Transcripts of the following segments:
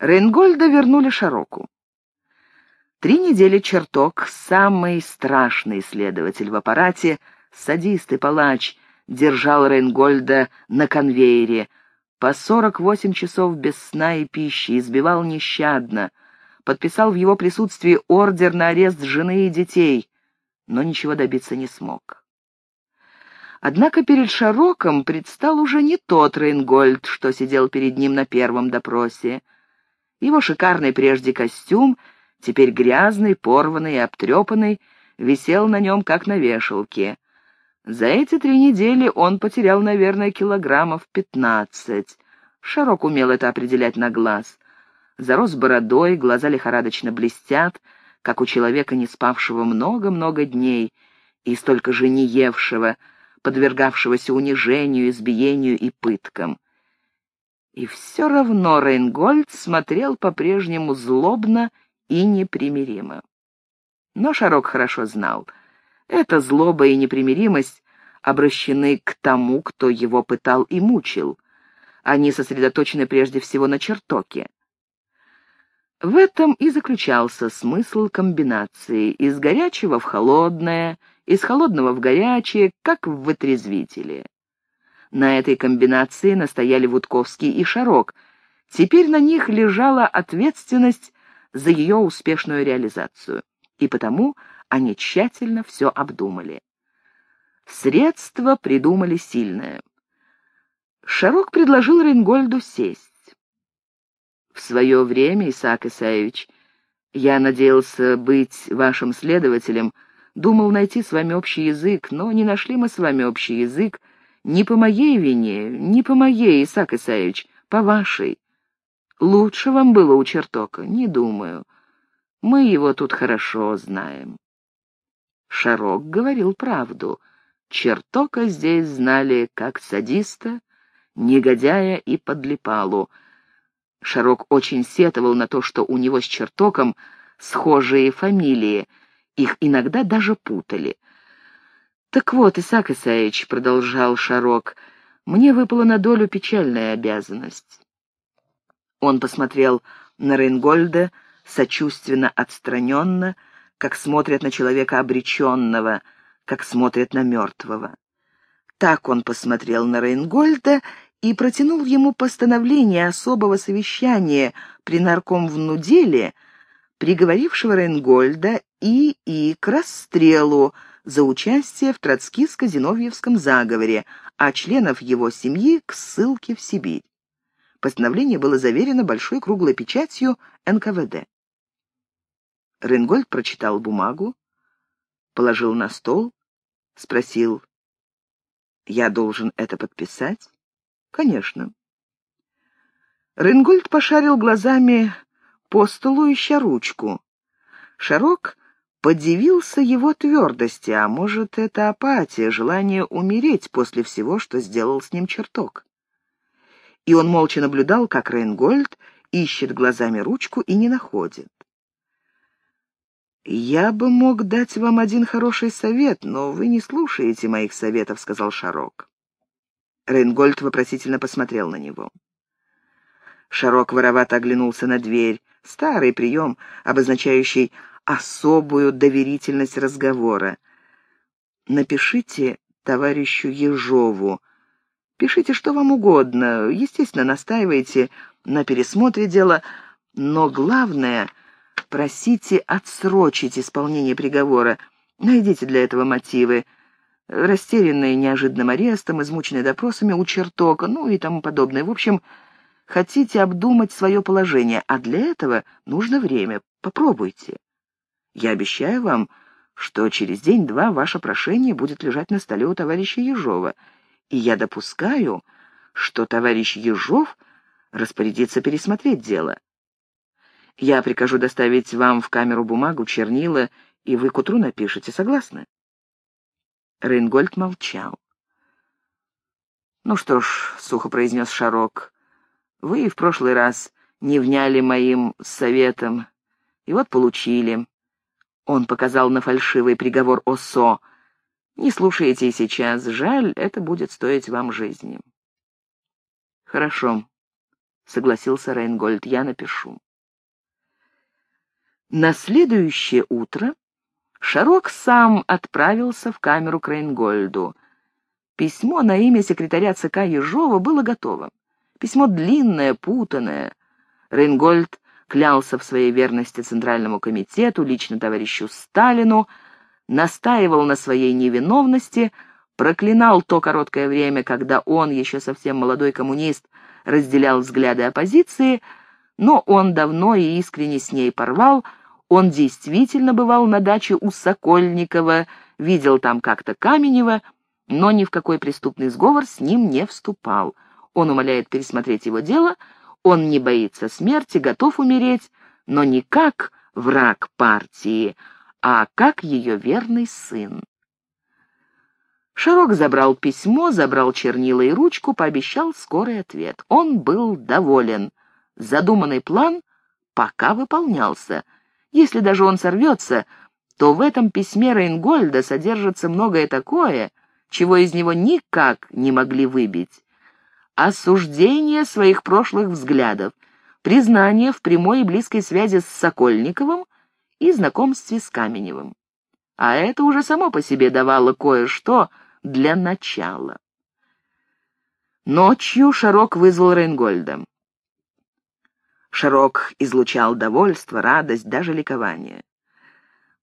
Рейнгольда вернули Шароку. Три недели чертог, самый страшный следователь в аппарате, садист и палач, держал Рейнгольда на конвейере, по сорок восемь часов без сна и пищи, избивал нещадно, подписал в его присутствии ордер на арест жены и детей, но ничего добиться не смог. Однако перед Шароком предстал уже не тот Рейнгольд, что сидел перед ним на первом допросе. Его шикарный прежде костюм, теперь грязный, порванный и обтрепанный, висел на нем, как на вешалке. За эти три недели он потерял, наверное, килограммов пятнадцать. Шарок умел это определять на глаз. Зарос бородой, глаза лихорадочно блестят, как у человека, не спавшего много-много дней и столько же не евшего, подвергавшегося унижению, избиению и пыткам. И все равно Рейнгольд смотрел по-прежнему злобно и непримиримо. Но Шарок хорошо знал, эта злоба и непримиримость обращены к тому, кто его пытал и мучил. Они сосредоточены прежде всего на чертоке. В этом и заключался смысл комбинации из горячего в холодное, из холодного в горячее, как в вытрезвителе. На этой комбинации настояли Вудковский и Шарок. Теперь на них лежала ответственность за ее успешную реализацию, и потому они тщательно все обдумали. Средства придумали сильное. Шарок предложил Рейнгольду сесть. В свое время, Исаак Исаевич, я надеялся быть вашим следователем, думал найти с вами общий язык, но не нашли мы с вами общий язык не по моей вине, не по моей, Исаак Исаевич, по вашей. Лучше вам было у чертока, не думаю. Мы его тут хорошо знаем. Шарок говорил правду. Чертока здесь знали как садиста, негодяя и подлипалу. Шарок очень сетовал на то, что у него с чертоком схожие фамилии, их иногда даже путали. «Так вот, Исаак Исаевич», — продолжал Шарок, — «мне выпала на долю печальная обязанность». Он посмотрел на Рейнгольда сочувственно отстраненно, как смотрят на человека обреченного, как смотрят на мертвого. Так он посмотрел на Рейнгольда и протянул ему постановление особого совещания при наркомвнуделе, приговорившего Рейнгольда и и к расстрелу, за участие в троцкистско-зиновьевском заговоре, а членов его семьи к ссылке в Сибирь. Постановление было заверено большой круглой печатью НКВД. Ренгольд прочитал бумагу, положил на стол, спросил, «Я должен это подписать?» «Конечно». Ренгольд пошарил глазами по столу, ища ручку. Шарок Подивился его твердости, а может, это апатия, желание умереть после всего, что сделал с ним чертог. И он молча наблюдал, как Рейнгольд ищет глазами ручку и не находит. «Я бы мог дать вам один хороший совет, но вы не слушаете моих советов», — сказал Шарок. Рейнгольд вопросительно посмотрел на него. Шарок воровато оглянулся на дверь. Старый прием, обозначающий особую доверительность разговора. Напишите товарищу Ежову. Пишите что вам угодно, естественно, настаивайте на пересмотре дела, но главное — просите отсрочить исполнение приговора. Найдите для этого мотивы. Растерянные неожиданным арестом, измученные допросами у чертока, ну и тому подобное. В общем, хотите обдумать свое положение, а для этого нужно время. Попробуйте. Я обещаю вам, что через день-два ваше прошение будет лежать на столе у товарища Ежова, и я допускаю, что товарищ Ежов распорядится пересмотреть дело. Я прикажу доставить вам в камеру бумагу, чернила, и вы к утру напишете, согласны?» Рейнгольд молчал. «Ну что ж», — сухо произнес Шарок, — «вы и в прошлый раз не вняли моим советом, и вот получили. Он показал на фальшивый приговор ОСО. «Не слушайте сейчас. Жаль, это будет стоить вам жизни». «Хорошо», — согласился Рейнгольд, — «я напишу». На следующее утро Шарок сам отправился в камеру к Рейнгольду. Письмо на имя секретаря ЦК Ежова было готово. Письмо длинное, путанное. Рейнгольд клялся в своей верности Центральному комитету, лично товарищу Сталину, настаивал на своей невиновности, проклинал то короткое время, когда он, еще совсем молодой коммунист, разделял взгляды оппозиции, но он давно и искренне с ней порвал, он действительно бывал на даче у Сокольникова, видел там как-то Каменева, но ни в какой преступный сговор с ним не вступал. Он умоляет пересмотреть его дело, он не боится смерти, готов умереть, но не как враг партии, а как ее верный сын. Широк забрал письмо, забрал чернила и ручку, пообещал скорый ответ. Он был доволен. Задуманный план пока выполнялся. Если даже он сорвется, то в этом письме Рейнгольда содержится многое такое, чего из него никак не могли выбить. Осуждение своих прошлых взглядов, признание в прямой и близкой связи с Сокольниковым и знакомстве с Каменевым. А это уже само по себе давало кое-что, для начала. Ночью Шарок вызвал Рейнгольда. Шарок излучал довольство, радость, даже ликование.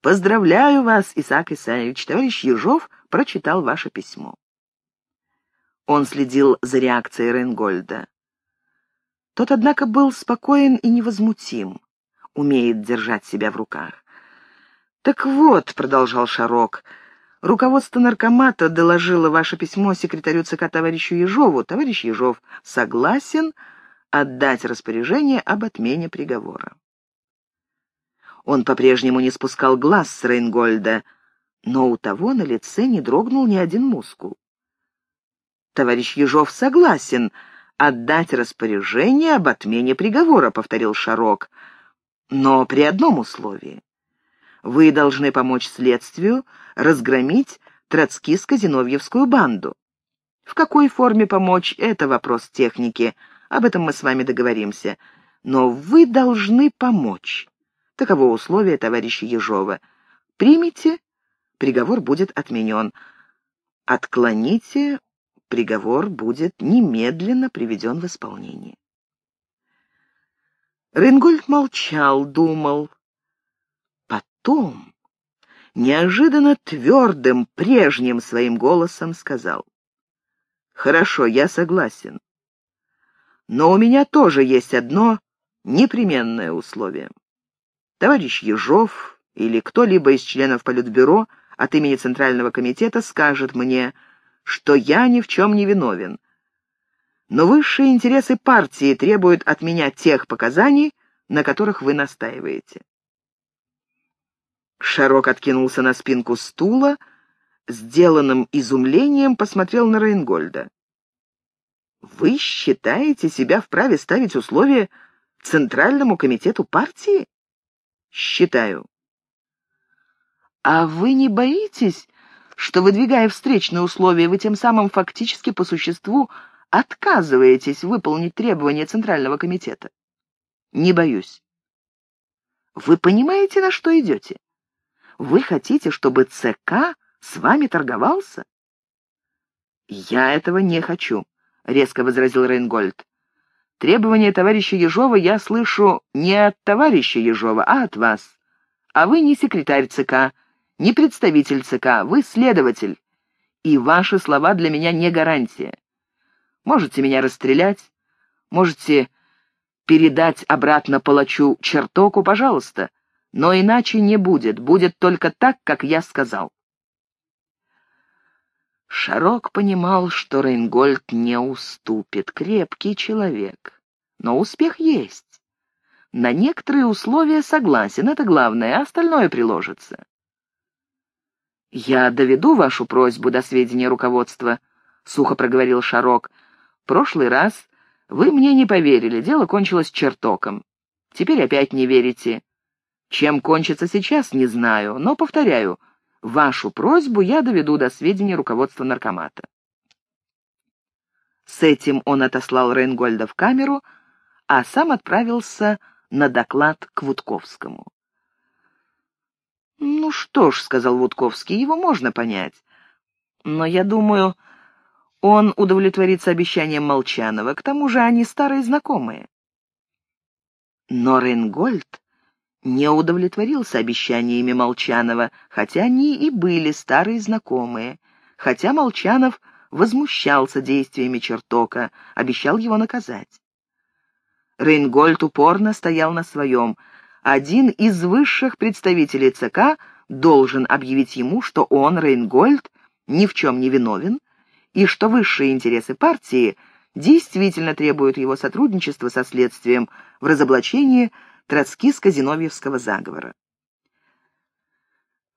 «Поздравляю вас, Исаак Исаевич, товарищ Ежов прочитал ваше письмо». Он следил за реакцией Рейнгольда. Тот, однако, был спокоен и невозмутим, умеет держать себя в руках. «Так вот», — продолжал Шарок, — Руководство наркомата доложило ваше письмо секретарю ЦК товарищу Ежову. Товарищ Ежов согласен отдать распоряжение об отмене приговора. Он по-прежнему не спускал глаз с Рейнгольда, но у того на лице не дрогнул ни один мускул. «Товарищ Ежов согласен отдать распоряжение об отмене приговора», — повторил Шарок, — «но при одном условии. Вы должны помочь следствию разгромить троцкиско-зиновьевскую банду. В какой форме помочь — это вопрос техники. Об этом мы с вами договоримся. Но вы должны помочь. Таково условие товарища Ежова. Примите — приговор будет отменен. Отклоните — приговор будет немедленно приведен в исполнение. Ренгольд молчал, думал потом, неожиданно твердым, прежним своим голосом сказал. «Хорошо, я согласен. Но у меня тоже есть одно непременное условие. Товарищ Ежов или кто-либо из членов Политбюро от имени Центрального комитета скажет мне, что я ни в чем не виновен. Но высшие интересы партии требуют от меня тех показаний, на которых вы настаиваете. Шарок откинулся на спинку стула, сделанным изумлением посмотрел на Рейнгольда. «Вы считаете себя вправе ставить условия Центральному комитету партии?» «Считаю». «А вы не боитесь, что, выдвигая встречные условия, вы тем самым фактически по существу отказываетесь выполнить требования Центрального комитета?» «Не боюсь». «Вы понимаете, на что идете?» Вы хотите, чтобы ЦК с вами торговался?» «Я этого не хочу», — резко возразил Рейнгольд. «Требования товарища Ежова я слышу не от товарища Ежова, а от вас. А вы не секретарь ЦК, не представитель ЦК, вы следователь. И ваши слова для меня не гарантия. Можете меня расстрелять, можете передать обратно палачу чертоку, пожалуйста, но иначе не будет, будет только так, как я сказал. Шарок понимал, что Рейнгольд не уступит, крепкий человек. Но успех есть. На некоторые условия согласен, это главное, а остальное приложится. «Я доведу вашу просьбу до сведения руководства», — сухо проговорил Шарок. «Прошлый раз вы мне не поверили, дело кончилось чертоком. Теперь опять не верите. Чем кончится сейчас, не знаю, но, повторяю, вашу просьбу я доведу до сведения руководства наркомата. С этим он отослал Рейнгольда в камеру, а сам отправился на доклад к Вудковскому. «Ну что ж», — сказал Вудковский, — «его можно понять. Но я думаю, он удовлетворится обещанием Молчанова, к тому же они старые знакомые». Но Рейнгольд не удовлетворился обещаниями Молчанова, хотя они и были старые знакомые, хотя Молчанов возмущался действиями чертока, обещал его наказать. Рейнгольд упорно стоял на своем. Один из высших представителей ЦК должен объявить ему, что он, Рейнгольд, ни в чем не виновен, и что высшие интересы партии действительно требуют его сотрудничества со следствием в разоблачении троцкиско-зиновьевского заговора.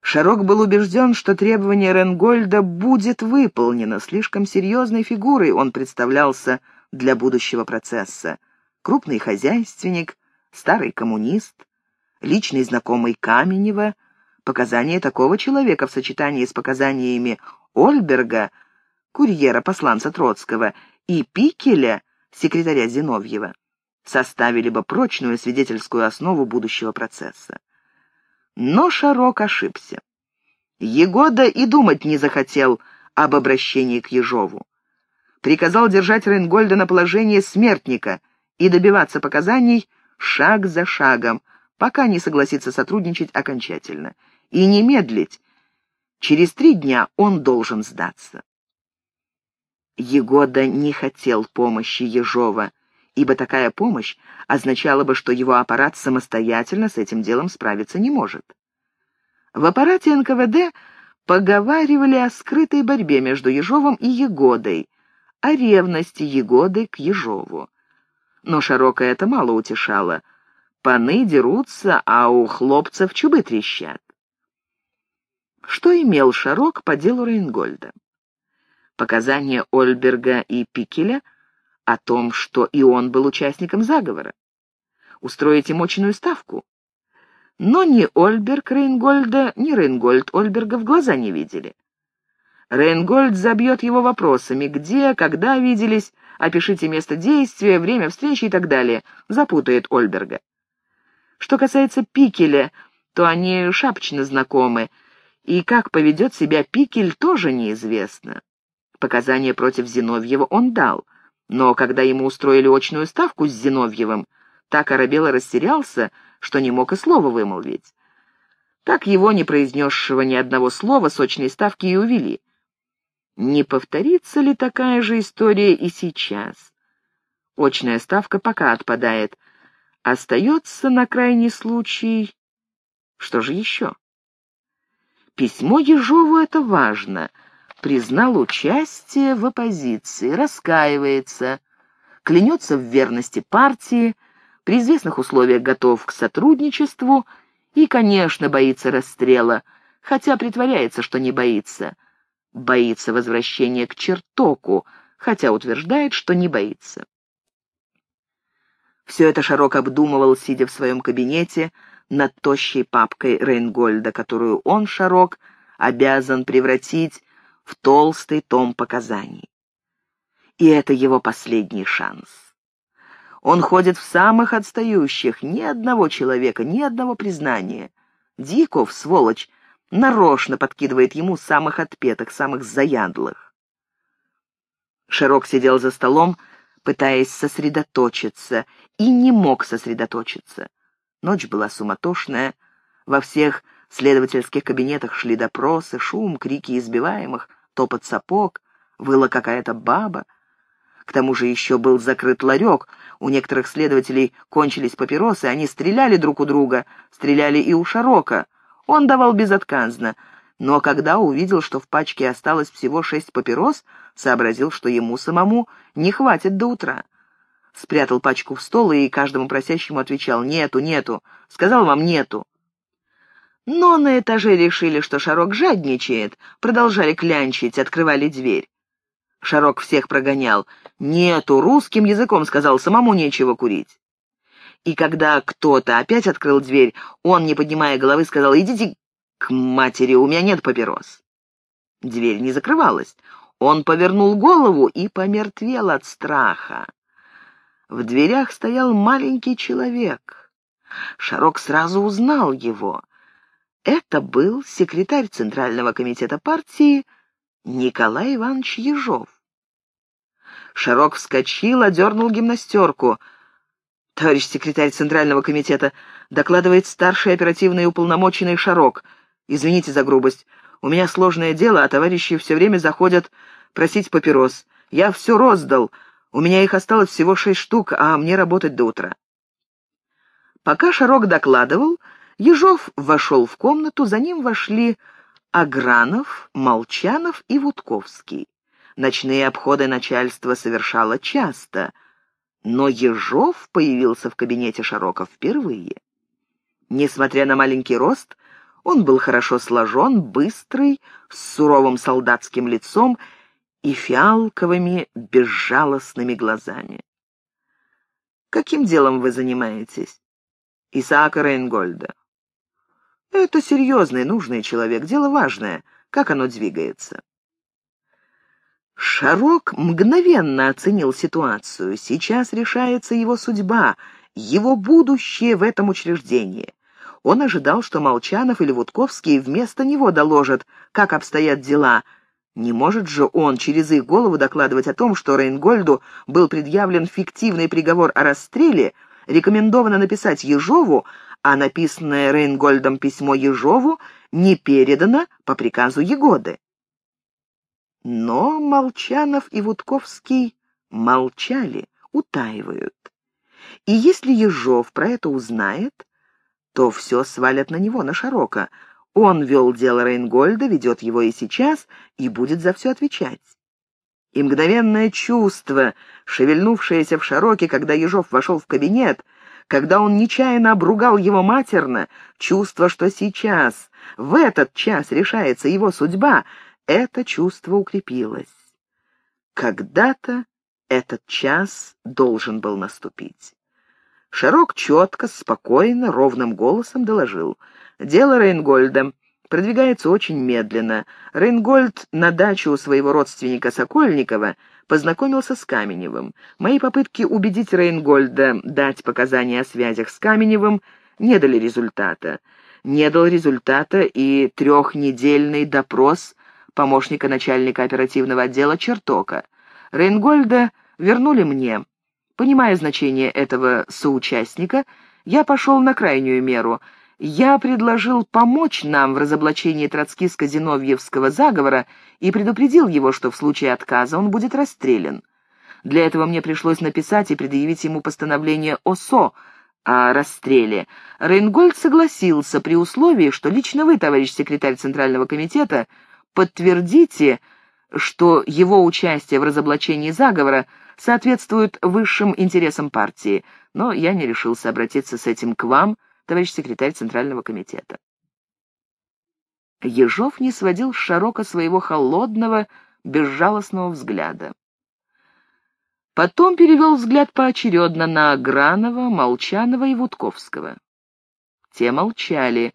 Шарок был убежден, что требование Ренгольда будет выполнено. Слишком серьезной фигурой он представлялся для будущего процесса. Крупный хозяйственник, старый коммунист, личный знакомый Каменева. Показания такого человека в сочетании с показаниями Ольберга, курьера-посланца Троцкого, и Пикеля, секретаря Зиновьева, составили бы прочную свидетельскую основу будущего процесса. Но Шарок ошибся. Егода и думать не захотел об обращении к Ежову. Приказал держать Рейнгольда на положении смертника и добиваться показаний шаг за шагом, пока не согласится сотрудничать окончательно. И не медлить. Через три дня он должен сдаться. Егода не хотел помощи Ежова, ибо такая помощь означала бы, что его аппарат самостоятельно с этим делом справиться не может. В аппарате НКВД поговаривали о скрытой борьбе между Ежовым и Егодой, о ревности Егоды к Ежову. Но Широко это мало утешало. Паны дерутся, а у хлопцев чубы трещат. Что имел Шарок по делу Рейнгольда? Показания Ольберга и Пикеля — о том, что и он был участником заговора. Устроить им ставку. Но ни Ольберг Рейнгольда, ни Рейнгольд Ольберга в глаза не видели. Рейнгольд забьет его вопросами, где, когда виделись, опишите место действия, время встречи и так далее, запутает Ольберга. Что касается Пикеля, то они шапочно знакомы, и как поведет себя Пикель, тоже неизвестно. Показания против Зиновьева он дал — но когда ему устроили очную ставку с Зиновьевым, так оробел и растерялся, что не мог и слова вымолвить. Так его, не произнесшего ни одного слова, с очной ставки и увели. Не повторится ли такая же история и сейчас? Очная ставка пока отпадает. Остается на крайний случай... Что же еще? Письмо Ежову — это важно — признал участие в оппозиции, раскаивается, клянется в верности партии, при известных условиях готов к сотрудничеству и, конечно, боится расстрела, хотя притворяется, что не боится. Боится возвращения к чертоку, хотя утверждает, что не боится. Все это Шарок обдумывал, сидя в своем кабинете, над тощей папкой Рейнгольда, которую он, Шарок, обязан превратить в толстый том показаний. И это его последний шанс. Он ходит в самых отстающих, ни одного человека, ни одного признания. Диков, сволочь, нарочно подкидывает ему самых отпетых, самых заядлых. Широк сидел за столом, пытаясь сосредоточиться, и не мог сосредоточиться. Ночь была суматошная, во всех следовательских кабинетах шли допросы, шум, крики избиваемых, топот сапог, выла какая-то баба. К тому же еще был закрыт ларек, у некоторых следователей кончились папиросы, они стреляли друг у друга, стреляли и у Шарока. Он давал безотказно, но когда увидел, что в пачке осталось всего шесть папирос, сообразил, что ему самому не хватит до утра. Спрятал пачку в стол и каждому просящему отвечал «нету, нету», сказал вам «нету». Но на этаже решили, что Шарок жадничает, продолжали клянчить, открывали дверь. Шарок всех прогонял. «Нету, русским языком», — сказал, — «самому нечего курить». И когда кто-то опять открыл дверь, он, не поднимая головы, сказал, «Идите к матери, у меня нет папирос». Дверь не закрывалась. Он повернул голову и помертвел от страха. В дверях стоял маленький человек. Шарок сразу узнал его. Это был секретарь Центрального комитета партии Николай Иванович Ежов. Шарок вскочил, одернул гимнастерку. «Товарищ секретарь Центрального комитета, докладывает старший оперативный уполномоченный Шарок. Извините за грубость. У меня сложное дело, а товарищи все время заходят просить папирос. Я все роздал. У меня их осталось всего шесть штук, а мне работать до утра». Пока Шарок докладывал, Ежов вошел в комнату, за ним вошли Агранов, Молчанов и Вудковский. Ночные обходы начальства совершало часто, но Ежов появился в кабинете Шарока впервые. Несмотря на маленький рост, он был хорошо сложен, быстрый, с суровым солдатским лицом и фиалковыми безжалостными глазами. «Каким делом вы занимаетесь?» «Исаака Рейнгольда». «Это серьезный, нужный человек, дело важное, как оно двигается». Шарок мгновенно оценил ситуацию. Сейчас решается его судьба, его будущее в этом учреждении. Он ожидал, что Молчанов или Вудковский вместо него доложат, как обстоят дела. Не может же он через их голову докладывать о том, что Рейнгольду был предъявлен фиктивный приговор о расстреле, рекомендовано написать Ежову, а написанное Рейнгольдом письмо Ежову не передано по приказу Егоды. Но Молчанов и Вудковский молчали, утаивают. И если Ежов про это узнает, то все свалят на него, на Шарока. Он вел дело Рейнгольда, ведет его и сейчас, и будет за все отвечать. И мгновенное чувство, шевельнувшееся в Шароке, когда Ежов вошел в кабинет, когда он нечаянно обругал его матерно, чувство, что сейчас, в этот час решается его судьба — это чувство укрепилось. Когда-то этот час должен был наступить. Шарок четко, спокойно, ровным голосом доложил. Дело Рейнгольда продвигается очень медленно. Рейнгольд на даче у своего родственника Сокольникова познакомился с Каменевым. Мои попытки убедить Рейнгольда дать показания о связях с Каменевым не дали результата. Не дал результата и трехнедельный допрос помощника начальника оперативного отдела Чертока. Рейнгольда вернули мне. Понимая значение этого соучастника, я пошел на крайнюю меру. Я предложил помочь нам в разоблачении троцкиско-зиновьевского заговора и предупредил его, что в случае отказа он будет расстрелян. Для этого мне пришлось написать и предъявить ему постановление ОСО о расстреле. Рейнгольд согласился при условии, что лично вы, товарищ секретарь Центрального комитета, подтвердите, что его участие в разоблачении заговора соответствует высшим интересам партии, но я не решился обратиться с этим к вам, товарищ секретарь Центрального комитета. Ежов не сводил с Шарока своего холодного, безжалостного взгляда. Потом перевел взгляд поочередно на Гранова, Молчанова и Вудковского. Те молчали,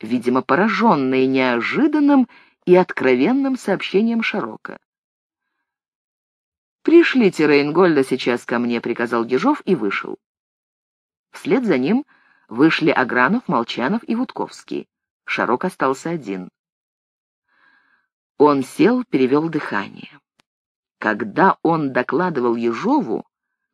видимо, пораженные неожиданным и откровенным сообщением Шарока. «Пришлите Рейнгольда сейчас ко мне», — приказал Ежов и вышел. Вслед за ним вышли Агранов, Молчанов и Вудковский. Шарок остался один. Он сел, перевел дыхание. Когда он докладывал Ежову,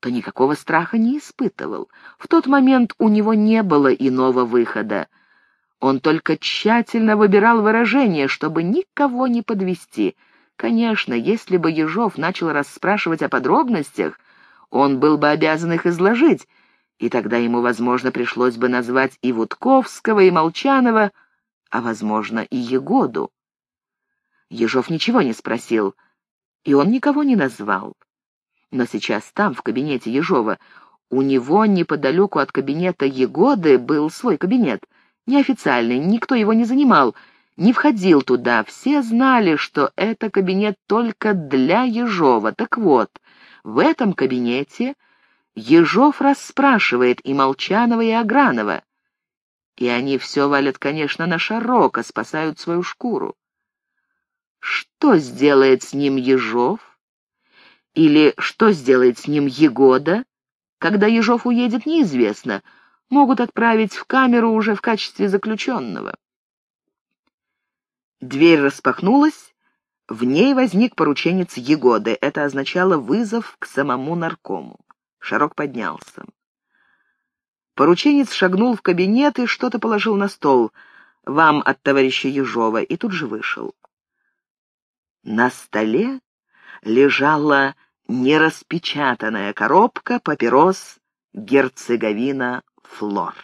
то никакого страха не испытывал. В тот момент у него не было иного выхода — он только тщательно выбирал выражения, чтобы никого не подвести. Конечно, если бы Ежов начал расспрашивать о подробностях, он был бы обязан их изложить, и тогда ему, возможно, пришлось бы назвать и Вудковского, и Молчанова, а, возможно, и Егоду. Ежов ничего не спросил, и он никого не назвал. Но сейчас там, в кабинете Ежова, у него неподалеку от кабинета Егоды был свой кабинет — неофициальный, никто его не занимал, не входил туда. Все знали, что это кабинет только для Ежова. Так вот, в этом кабинете Ежов расспрашивает и Молчанова, и Агранова. И они все валят, конечно, на Шарока, спасают свою шкуру. Что сделает с ним Ежов? Или что сделает с ним Егода, Когда Ежов уедет, неизвестно. Могут отправить в камеру уже в качестве заключенного. Дверь распахнулась, в ней возник порученец Егоды. Это означало вызов к самому наркому. Шарок поднялся. Порученец шагнул в кабинет и что-то положил на стол. «Вам от товарища Ежова» и тут же вышел. На столе лежала нераспечатанная коробка папирос «Герцеговина Флор».